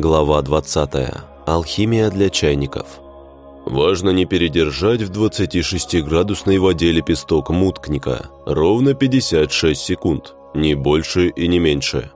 Глава 20. Алхимия для чайников. Важно не передержать в 26-градусной воде лепесток муткника. Ровно 56 секунд. Не больше и не меньше.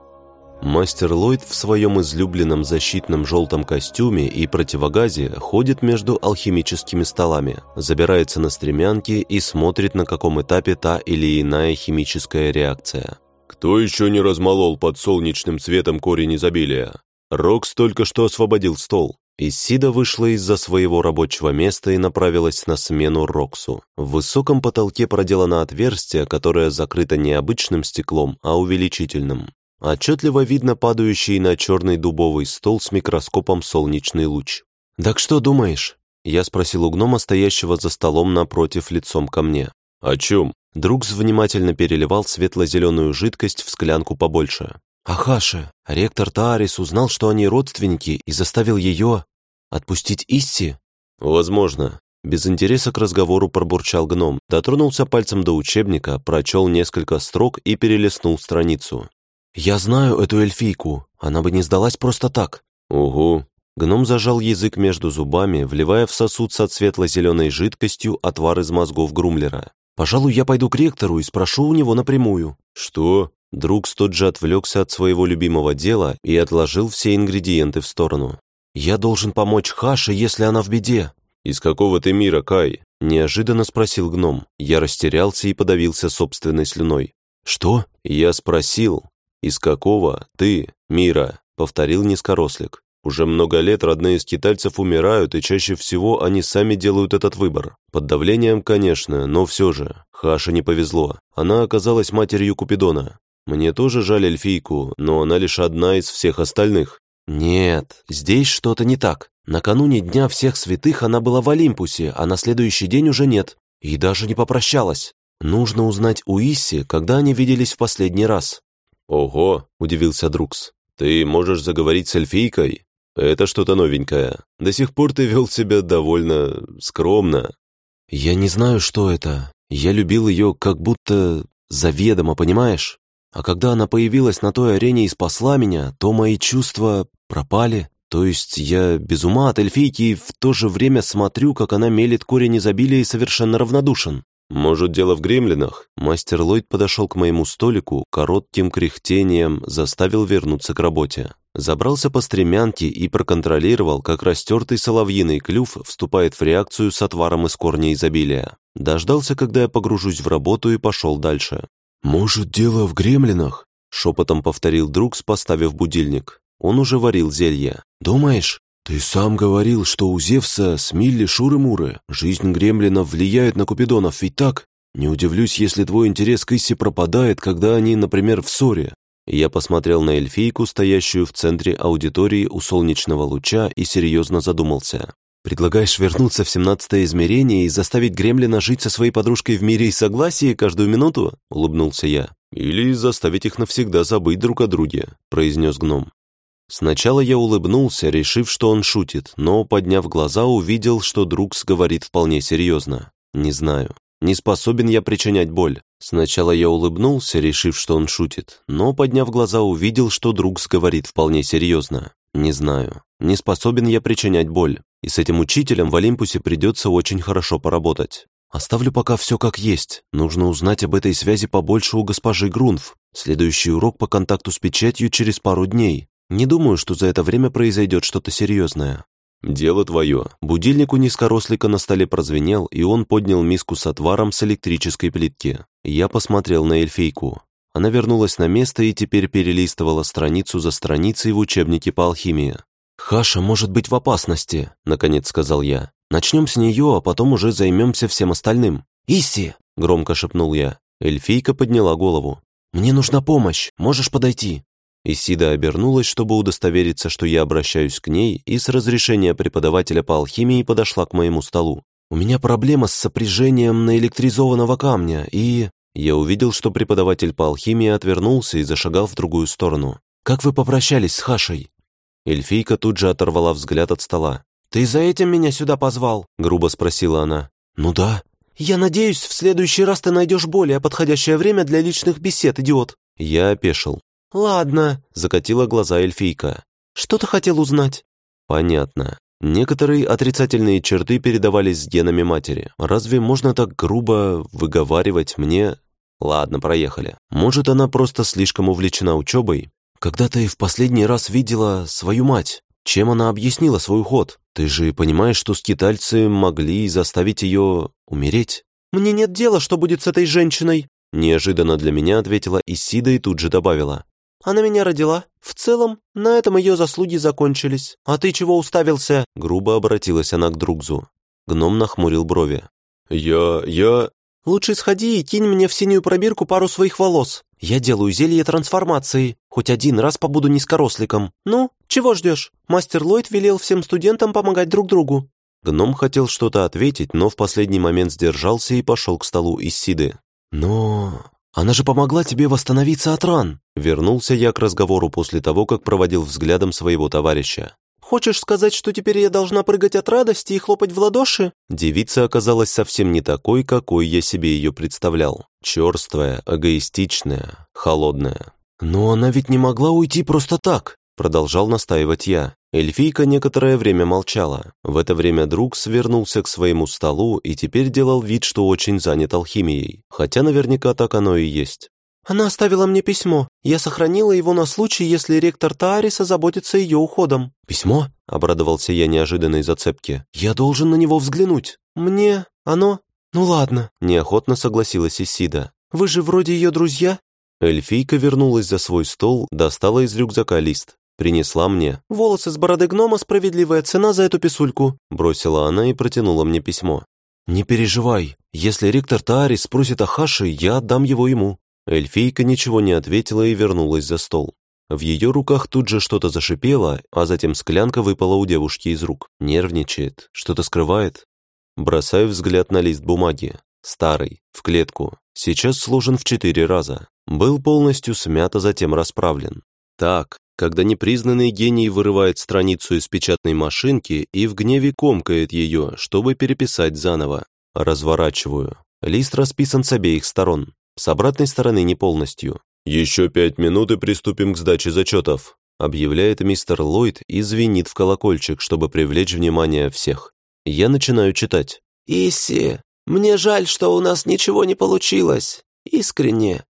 Мастер Ллойд в своем излюбленном защитном желтом костюме и противогазе ходит между алхимическими столами, забирается на стремянки и смотрит, на каком этапе та или иная химическая реакция. Кто еще не размолол под солнечным цветом корень изобилия? Рокс только что освободил стол. Исида вышла из-за своего рабочего места и направилась на смену Роксу. В высоком потолке проделано отверстие, которое закрыто не обычным стеклом, а увеличительным. Отчетливо видно падающий на черный дубовый стол с микроскопом солнечный луч. «Так что думаешь?» Я спросил у гнома, стоящего за столом напротив лицом ко мне. «О чем?» Друг внимательно переливал светло-зеленую жидкость в склянку побольше. Ахаша, ректор Таарис узнал, что они родственники, и заставил ее отпустить Исси? Возможно. Без интереса к разговору пробурчал гном, дотронулся пальцем до учебника, прочел несколько строк и перелистнул страницу. «Я знаю эту эльфийку, она бы не сдалась просто так». «Угу». Гном зажал язык между зубами, вливая в сосуд со светло-зеленой жидкостью отвар из мозгов Грумлера. «Пожалуй, я пойду к ректору и спрошу у него напрямую». «Что?» Друг тот же отвлекся от своего любимого дела и отложил все ингредиенты в сторону. «Я должен помочь Хаше, если она в беде». «Из какого ты мира, Кай?» – неожиданно спросил гном. Я растерялся и подавился собственной слюной. «Что?» «Я спросил, из какого ты мира?» – повторил низкорослик. Уже много лет родные скитальцев умирают, и чаще всего они сами делают этот выбор. Под давлением, конечно, но все же. Хаше не повезло. Она оказалась матерью Купидона. Мне тоже жаль эльфийку, но она лишь одна из всех остальных. Нет, здесь что-то не так. Накануне Дня Всех Святых она была в Олимпусе, а на следующий день уже нет. И даже не попрощалась. Нужно узнать у Исси, когда они виделись в последний раз. «Ого!» – удивился Друкс. «Ты можешь заговорить с эльфийкой? Это что-то новенькое. До сих пор ты вел себя довольно скромно». «Я не знаю, что это. Я любил ее как будто заведомо, понимаешь? А когда она появилась на той арене и спасла меня, то мои чувства пропали. То есть я без ума от эльфийки и в то же время смотрю, как она мелит корень изобилия и совершенно равнодушен. «Может, дело в гремлинах?» Мастер Ллойд подошел к моему столику, коротким кряхтением заставил вернуться к работе. Забрался по стремянке и проконтролировал, как растертый соловьиный клюв вступает в реакцию с отваром из корня изобилия. Дождался, когда я погружусь в работу и пошел дальше. «Может, дело в гремлинах?» — шепотом повторил друг, поставив будильник. Он уже варил зелье. «Думаешь?» «Ты сам говорил, что у Зевса с шуры-муры. Жизнь гремлинов влияет на Купидонов, ведь так? Не удивлюсь, если твой интерес к Иссе пропадает, когда они, например, в ссоре». Я посмотрел на эльфийку, стоящую в центре аудитории у солнечного луча, и серьезно задумался. Предлагаешь вернуться в семнадцатое измерение и заставить Гремлина жить со своей подружкой в мире и согласии каждую минуту?» — улыбнулся я. «Или заставить их навсегда забыть друг о друге», — произнес гном. Сначала я улыбнулся, решив, что он шутит, но, подняв глаза, увидел, что друг говорит вполне серьезно. Не знаю. Не способен я причинять боль. Сначала я улыбнулся, решив, что он шутит, но, подняв глаза, увидел, что друг говорит вполне серьезно. Не знаю. Не способен я причинять боль. И с этим учителем в Олимпусе придется очень хорошо поработать. Оставлю пока все как есть. Нужно узнать об этой связи побольше у госпожи Грунф. Следующий урок по контакту с печатью через пару дней. Не думаю, что за это время произойдет что-то серьезное. «Дело твое». Будильник у низкорослика на столе прозвенел, и он поднял миску с отваром с электрической плитки. Я посмотрел на эльфейку. Она вернулась на место и теперь перелистывала страницу за страницей в учебнике по алхимии. «Хаша может быть в опасности», — наконец сказал я. «Начнем с нее, а потом уже займемся всем остальным». «Исси!» — громко шепнул я. Эльфийка подняла голову. «Мне нужна помощь. Можешь подойти?» Исида обернулась, чтобы удостовериться, что я обращаюсь к ней, и с разрешения преподавателя по алхимии подошла к моему столу. «У меня проблема с сопряжением наэлектризованного камня, и...» Я увидел, что преподаватель по алхимии отвернулся и зашагал в другую сторону. «Как вы попрощались с Хашей?» Эльфийка тут же оторвала взгляд от стола. «Ты за этим меня сюда позвал?» — грубо спросила она. «Ну да». «Я надеюсь, в следующий раз ты найдешь более подходящее время для личных бесед, идиот». Я опешил. «Ладно», — закатила глаза эльфийка. Что ты хотел узнать?» «Понятно. Некоторые отрицательные черты передавались с генами матери. Разве можно так грубо выговаривать мне? Ладно, проехали. Может, она просто слишком увлечена учебой? Когда ты в последний раз видела свою мать? Чем она объяснила свой уход? Ты же понимаешь, что скитальцы могли заставить ее умереть? «Мне нет дела, что будет с этой женщиной», Неожиданно для меня ответила Исида и тут же добавила. Она меня родила. В целом, на этом ее заслуги закончились. А ты чего уставился?» Грубо обратилась она к Другзу. Гном нахмурил брови. «Я... я...» «Лучше сходи и кинь мне в синюю пробирку пару своих волос. Я делаю зелье трансформации. Хоть один раз побуду низкоросликом. Ну, чего ждешь? Мастер Ллойд велел всем студентам помогать друг другу». Гном хотел что-то ответить, но в последний момент сдержался и пошел к столу Исиды. «Но... она же помогла тебе восстановиться от ран!» Вернулся я к разговору после того, как проводил взглядом своего товарища. «Хочешь сказать, что теперь я должна прыгать от радости и хлопать в ладоши?» Девица оказалась совсем не такой, какой я себе ее представлял. Черствая, эгоистичная, холодная. «Но она ведь не могла уйти просто так!» Продолжал настаивать я. Эльфийка некоторое время молчала. В это время друг свернулся к своему столу и теперь делал вид, что очень занят алхимией. Хотя наверняка так оно и есть. «Она оставила мне письмо. Я сохранила его на случай, если ректор Таариса заботится ее уходом». «Письмо?» – обрадовался я неожиданной зацепке. «Я должен на него взглянуть». «Мне? Оно? Ну ладно», – неохотно согласилась Исида. «Вы же вроде ее друзья?» Эльфийка вернулась за свой стол, достала из рюкзака лист. Принесла мне. «Волосы с бороды гнома, справедливая цена за эту писульку», бросила она и протянула мне письмо. «Не переживай, если ректор Таарис спросит о Хаше, я отдам его ему». Эльфийка ничего не ответила и вернулась за стол. В ее руках тут же что-то зашипело, а затем склянка выпала у девушки из рук. Нервничает, что-то скрывает. Бросаю взгляд на лист бумаги. Старый, в клетку. Сейчас сложен в четыре раза. Был полностью смят, а затем расправлен. Так, когда непризнанный гений вырывает страницу из печатной машинки и в гневе комкает ее, чтобы переписать заново. Разворачиваю. Лист расписан с обеих сторон. С обратной стороны не полностью. «Еще пять минут и приступим к сдаче зачетов», объявляет мистер Ллойд и звенит в колокольчик, чтобы привлечь внимание всех. Я начинаю читать. «Исси, мне жаль, что у нас ничего не получилось. Искренне.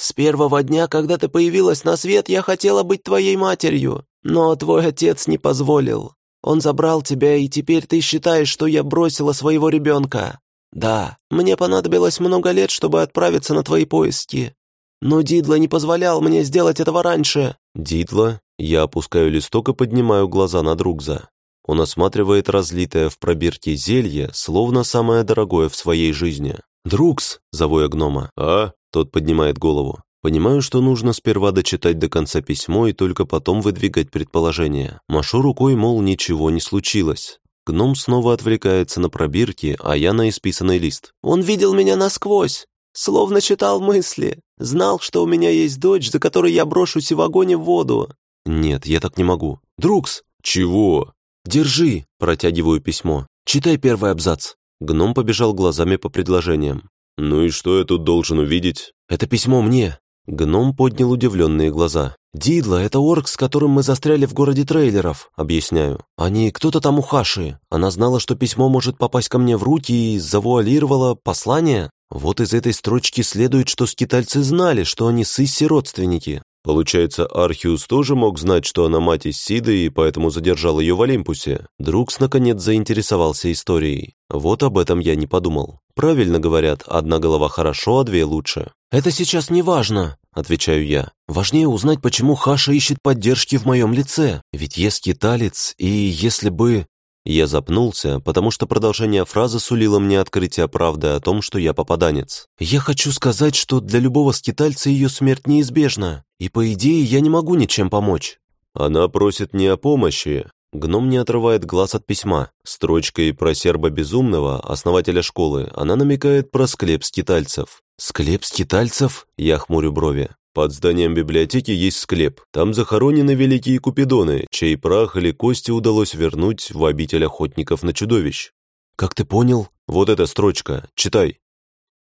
С первого дня, когда ты появилась на свет, я хотела быть твоей матерью, но твой отец не позволил. Он забрал тебя, и теперь ты считаешь, что я бросила своего ребенка. Да, мне понадобилось много лет, чтобы отправиться на твои поиски. Но Дидла не позволял мне сделать этого раньше». «Дидла?» Я опускаю листок и поднимаю глаза на Другза. Он осматривает разлитое в пробирке зелье, словно самое дорогое в своей жизни. «Другс!» – зову я гнома. «А?» Тот поднимает голову. Понимаю, что нужно сперва дочитать до конца письмо и только потом выдвигать предположения. Машу рукой, мол, ничего не случилось. Гном снова отвлекается на пробирки, а я на исписанный лист. «Он видел меня насквозь, словно читал мысли. Знал, что у меня есть дочь, за которой я брошусь и в огонь и в воду». «Нет, я так не могу». «Друкс!» «Чего?» «Держи!» – протягиваю письмо. «Читай первый абзац». Гном побежал глазами по предложениям. «Ну и что я тут должен увидеть?» «Это письмо мне». Гном поднял удивленные глаза. «Дидла — это орк, с которым мы застряли в городе трейлеров», — объясняю. «Они кто-то там у Хаши. Она знала, что письмо может попасть ко мне в руки и завуалировала послание. Вот из этой строчки следует, что скитальцы знали, что они с Исси родственники. Получается, Архиус тоже мог знать, что она мать Исиды, и поэтому задержал ее в Олимпусе. Друкс, наконец, заинтересовался историей. Вот об этом я не подумал. Правильно говорят, одна голова хорошо, а две лучше. «Это сейчас не важно», — отвечаю я. «Важнее узнать, почему Хаша ищет поддержки в моем лице. Ведь я скиталец, и если бы...» Я запнулся, потому что продолжение фразы сулило мне открытие правды о том, что я попаданец. «Я хочу сказать, что для любого скитальца ее смерть неизбежна, и, по идее, я не могу ничем помочь». «Она просит не о помощи». Гном не отрывает глаз от письма. Строчкой про серба безумного, основателя школы, она намекает про склеп скитальцев. «Склеп скитальцев?» Я хмурю брови. Под зданием библиотеки есть склеп. Там захоронены великие купидоны, чей прах или кости удалось вернуть в обитель охотников на чудовищ. Как ты понял? Вот эта строчка. Читай.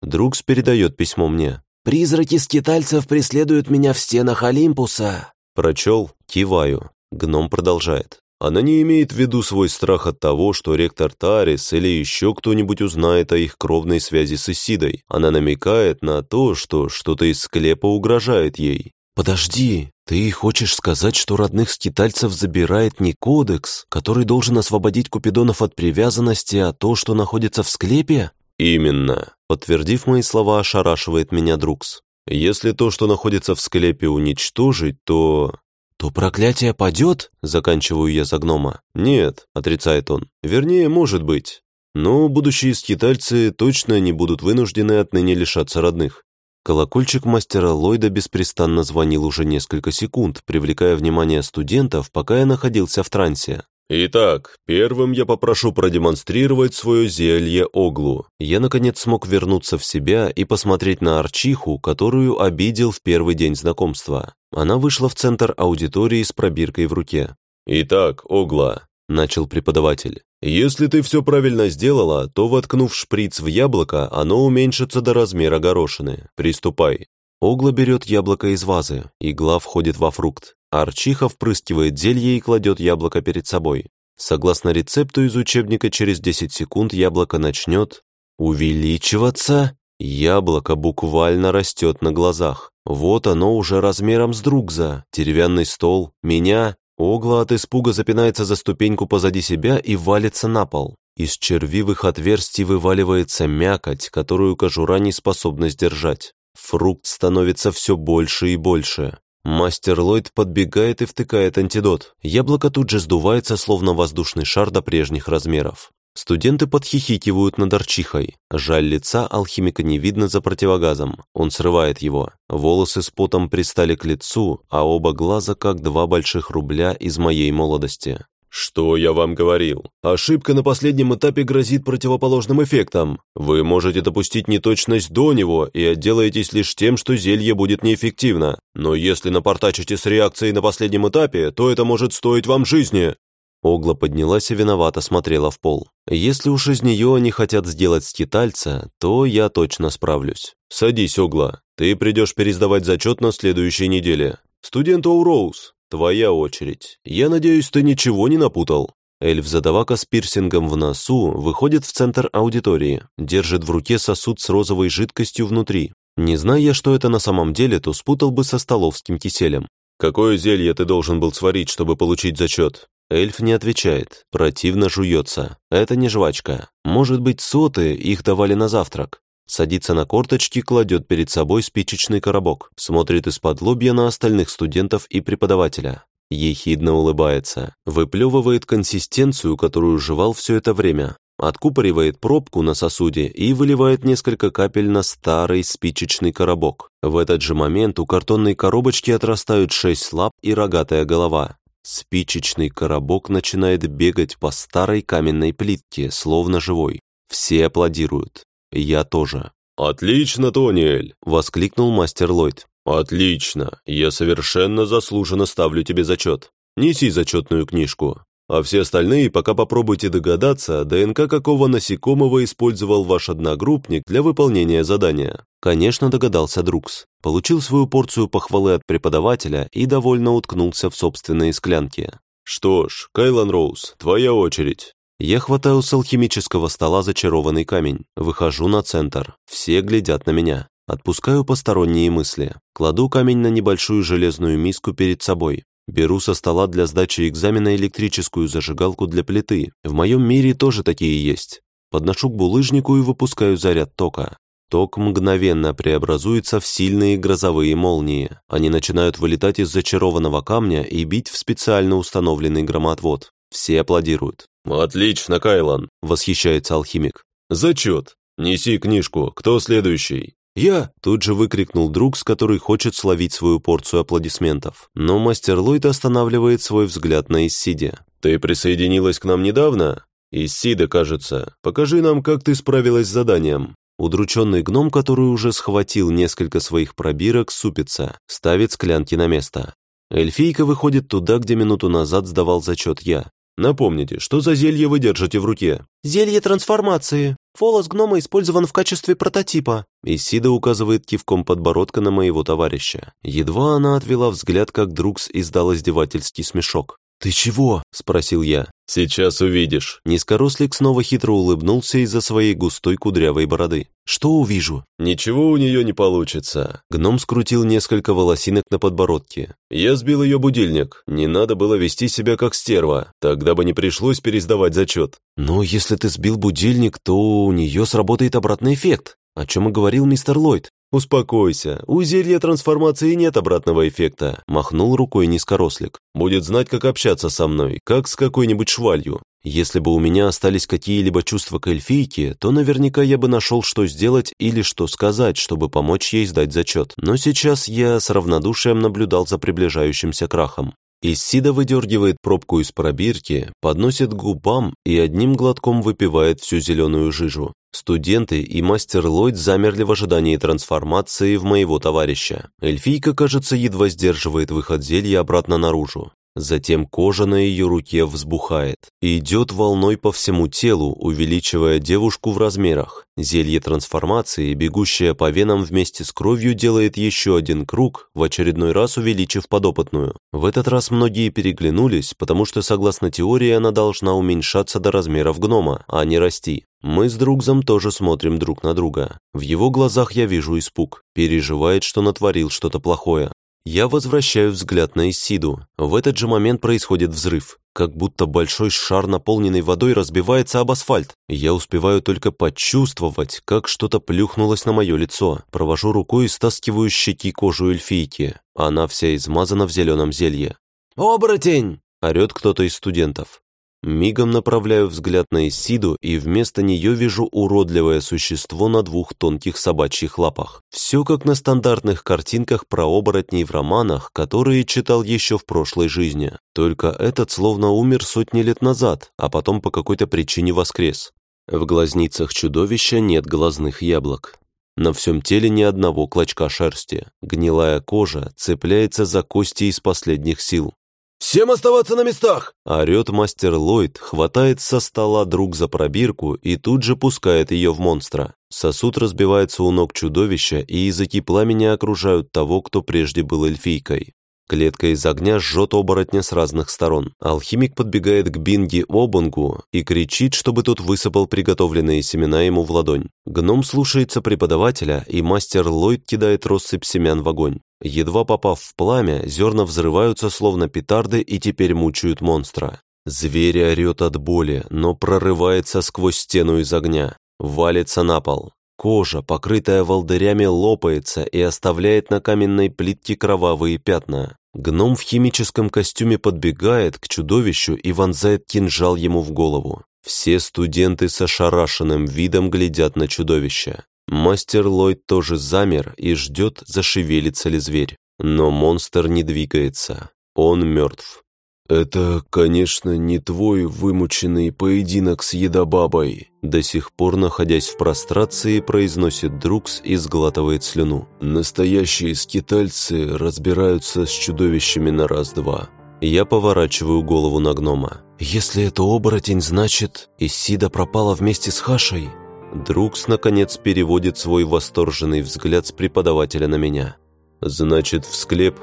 Другс передает письмо мне. «Призраки скитальцев преследуют меня в стенах Олимпуса». Прочел, киваю. Гном продолжает. Она не имеет в виду свой страх от того, что ректор Тарис или еще кто-нибудь узнает о их кровной связи с Исидой. Она намекает на то, что что-то из склепа угрожает ей. «Подожди, ты хочешь сказать, что родных скитальцев забирает не кодекс, который должен освободить Купидонов от привязанности, а то, что находится в склепе?» «Именно», — подтвердив мои слова, ошарашивает меня Друкс. «Если то, что находится в склепе, уничтожить, то...» «То проклятие падет?» — заканчиваю я за гнома. «Нет», — отрицает он. «Вернее, может быть. Но будущие скитальцы точно не будут вынуждены отныне лишаться родных. Колокольчик мастера Ллойда беспрестанно звонил уже несколько секунд, привлекая внимание студентов, пока я находился в трансе. «Итак, первым я попрошу продемонстрировать свое зелье Оглу». Я, наконец, смог вернуться в себя и посмотреть на Арчиху, которую обидел в первый день знакомства. Она вышла в центр аудитории с пробиркой в руке. «Итак, Огла, — начал преподаватель. «Если ты все правильно сделала, то, воткнув шприц в яблоко, оно уменьшится до размера горошины. Приступай». Огла берет яблоко из вазы, игла входит во фрукт. Арчиха впрыскивает зелье и кладет яблоко перед собой. Согласно рецепту из учебника, через 10 секунд яблоко начнет увеличиваться. Яблоко буквально растет на глазах. Вот оно уже размером с Другза, деревянный стол, меня Огла от испуга запинается за ступеньку позади себя и валится на пол. Из червивых отверстий вываливается мякоть, которую кожура не способна сдержать. Фрукт становится все больше и больше. Мастер Ллойд подбегает и втыкает антидот. Яблоко тут же сдувается, словно воздушный шар до прежних размеров. Студенты подхихикивают над Арчихой. Жаль лица алхимика не видно за противогазом. Он срывает его. Волосы с потом пристали к лицу, а оба глаза как два больших рубля из моей молодости. «Что я вам говорил? Ошибка на последнем этапе грозит противоположным эффектом. Вы можете допустить неточность до него и отделаетесь лишь тем, что зелье будет неэффективно. Но если напортачите с реакцией на последнем этапе, то это может стоить вам жизни. Огла поднялась и виновато смотрела в пол. «Если уж из нее они хотят сделать скитальца, то я точно справлюсь». «Садись, Огла. Ты придешь пересдавать зачет на следующей неделе. Студент Оуроуз, твоя очередь. Я надеюсь, ты ничего не напутал». Эльф-задавака с пирсингом в носу выходит в центр аудитории, держит в руке сосуд с розовой жидкостью внутри. Не зная, что это на самом деле, то спутал бы со столовским киселем. «Какое зелье ты должен был сварить, чтобы получить зачет?» Эльф не отвечает, противно жуется. Это не жвачка. Может быть, соты их давали на завтрак. Садится на корточки, кладет перед собой спичечный коробок, смотрит из-под лобья на остальных студентов и преподавателя. Ехидно улыбается, выплевывает консистенцию, которую жевал все это время, откупоривает пробку на сосуде и выливает несколько капель на старый спичечный коробок. В этот же момент у картонной коробочки отрастают шесть лап и рогатая голова. Спичечный коробок начинает бегать по старой каменной плитке, словно живой. Все аплодируют. Я тоже. «Отлично, Тониэль!» — воскликнул мастер Ллойд. «Отлично! Я совершенно заслуженно ставлю тебе зачет. Неси зачетную книжку. А все остальные пока попробуйте догадаться, ДНК какого насекомого использовал ваш одногруппник для выполнения задания. Конечно, догадался Друкс. Получил свою порцию похвалы от преподавателя и довольно уткнулся в собственные склянки. Что ж, Кайлан Роуз, твоя очередь. Я хватаю с алхимического стола зачарованный камень, выхожу на центр. Все глядят на меня. Отпускаю посторонние мысли. Кладу камень на небольшую железную миску перед собой. Беру со стола для сдачи экзамена электрическую зажигалку для плиты. В моем мире тоже такие есть. Подношу к булыжнику и выпускаю заряд тока. Ток мгновенно преобразуется в сильные грозовые молнии. Они начинают вылетать из зачарованного камня и бить в специально установленный громоотвод. Все аплодируют. «Отлично, Кайлан!» – восхищается алхимик. «Зачет! Неси книжку. Кто следующий?» «Я!» – тут же выкрикнул друг, с который хочет словить свою порцию аплодисментов. Но мастер Ллойд останавливает свой взгляд на Иссиде. «Ты присоединилась к нам недавно?» «Иссида, кажется. Покажи нам, как ты справилась с заданием». Удрученный гном, который уже схватил несколько своих пробирок, супится, ставит склянки на место. Эльфийка выходит туда, где минуту назад сдавал зачет я. «Напомните, что за зелье вы держите в руке?» «Зелье трансформации. Волос гнома использован в качестве прототипа. Исида указывает кивком подбородка на моего товарища. Едва она отвела взгляд, как Друкс издал издевательский смешок. «Ты чего?» – спросил я. «Сейчас увидишь». Низкорослик снова хитро улыбнулся из-за своей густой кудрявой бороды. «Что увижу?» «Ничего у нее не получится». Гном скрутил несколько волосинок на подбородке. «Я сбил ее будильник. Не надо было вести себя как стерва. Тогда бы не пришлось пересдавать зачет». «Но если ты сбил будильник, то у нее сработает обратный эффект. О чем и говорил мистер Ллойд. «Успокойся, у зелья трансформации нет обратного эффекта», – махнул рукой низкорослик. «Будет знать, как общаться со мной, как с какой-нибудь швалью. Если бы у меня остались какие-либо чувства к эльфийке, то наверняка я бы нашел, что сделать или что сказать, чтобы помочь ей сдать зачет. Но сейчас я с равнодушием наблюдал за приближающимся крахом. Исида выдергивает пробку из пробирки, подносит к губам и одним глотком выпивает всю зеленую жижу. Студенты и мастер Ллойд замерли в ожидании трансформации в моего товарища. Эльфийка, кажется, едва сдерживает выход зелья обратно наружу. Затем кожа на ее руке взбухает и идет волной по всему телу, увеличивая девушку в размерах. Зелье трансформации, бегущее по венам вместе с кровью, делает еще один круг, в очередной раз увеличив подопытную. В этот раз многие переглянулись, потому что, согласно теории, она должна уменьшаться до размеров гнома, а не расти. Мы с Другзом тоже смотрим друг на друга. В его глазах я вижу испуг. Переживает, что натворил что-то плохое. Я возвращаю взгляд на Исиду. В этот же момент происходит взрыв. Как будто большой шар, наполненный водой, разбивается об асфальт. Я успеваю только почувствовать, как что-то плюхнулось на мое лицо. Провожу рукой и стаскиваю щеки кожу эльфийки. Она вся измазана в зеленом зелье. «Оборотень!» – орет кто-то из студентов. Мигом направляю взгляд на Исиду и вместо нее вижу уродливое существо на двух тонких собачьих лапах. Все как на стандартных картинках про оборотней в романах, которые читал еще в прошлой жизни. Только этот словно умер сотни лет назад, а потом по какой-то причине воскрес. В глазницах чудовища нет глазных яблок. На всем теле ни одного клочка шерсти. Гнилая кожа цепляется за кости из последних сил. «Всем оставаться на местах!» Орет мастер Ллойд, хватает со стола друг за пробирку и тут же пускает ее в монстра. Сосуд разбивается у ног чудовища, и языки пламени окружают того, кто прежде был эльфийкой. Клетка из огня жжет оборотня с разных сторон. Алхимик подбегает к Бинги Обунгу и кричит, чтобы тот высыпал приготовленные семена ему в ладонь. Гном слушается преподавателя, и мастер Ллойд кидает россыпь семян в огонь. Едва попав в пламя, зерна взрываются словно петарды и теперь мучают монстра. Зверь орет от боли, но прорывается сквозь стену из огня. Валится на пол. Кожа, покрытая волдырями, лопается и оставляет на каменной плитке кровавые пятна. Гном в химическом костюме подбегает к чудовищу и вонзает кинжал ему в голову. Все студенты с ошарашенным видом глядят на чудовище. Мастер Ллойд тоже замер и ждет, зашевелится ли зверь. Но монстр не двигается. Он мертв. «Это, конечно, не твой вымученный поединок с едобабой», до сих пор, находясь в прострации, произносит Друкс и сглатывает слюну. «Настоящие скитальцы разбираются с чудовищами на раз-два». Я поворачиваю голову на гнома. «Если это оборотень, значит, Исида пропала вместе с Хашей?» Друкс, наконец, переводит свой восторженный взгляд с преподавателя на меня. «Значит, в склеп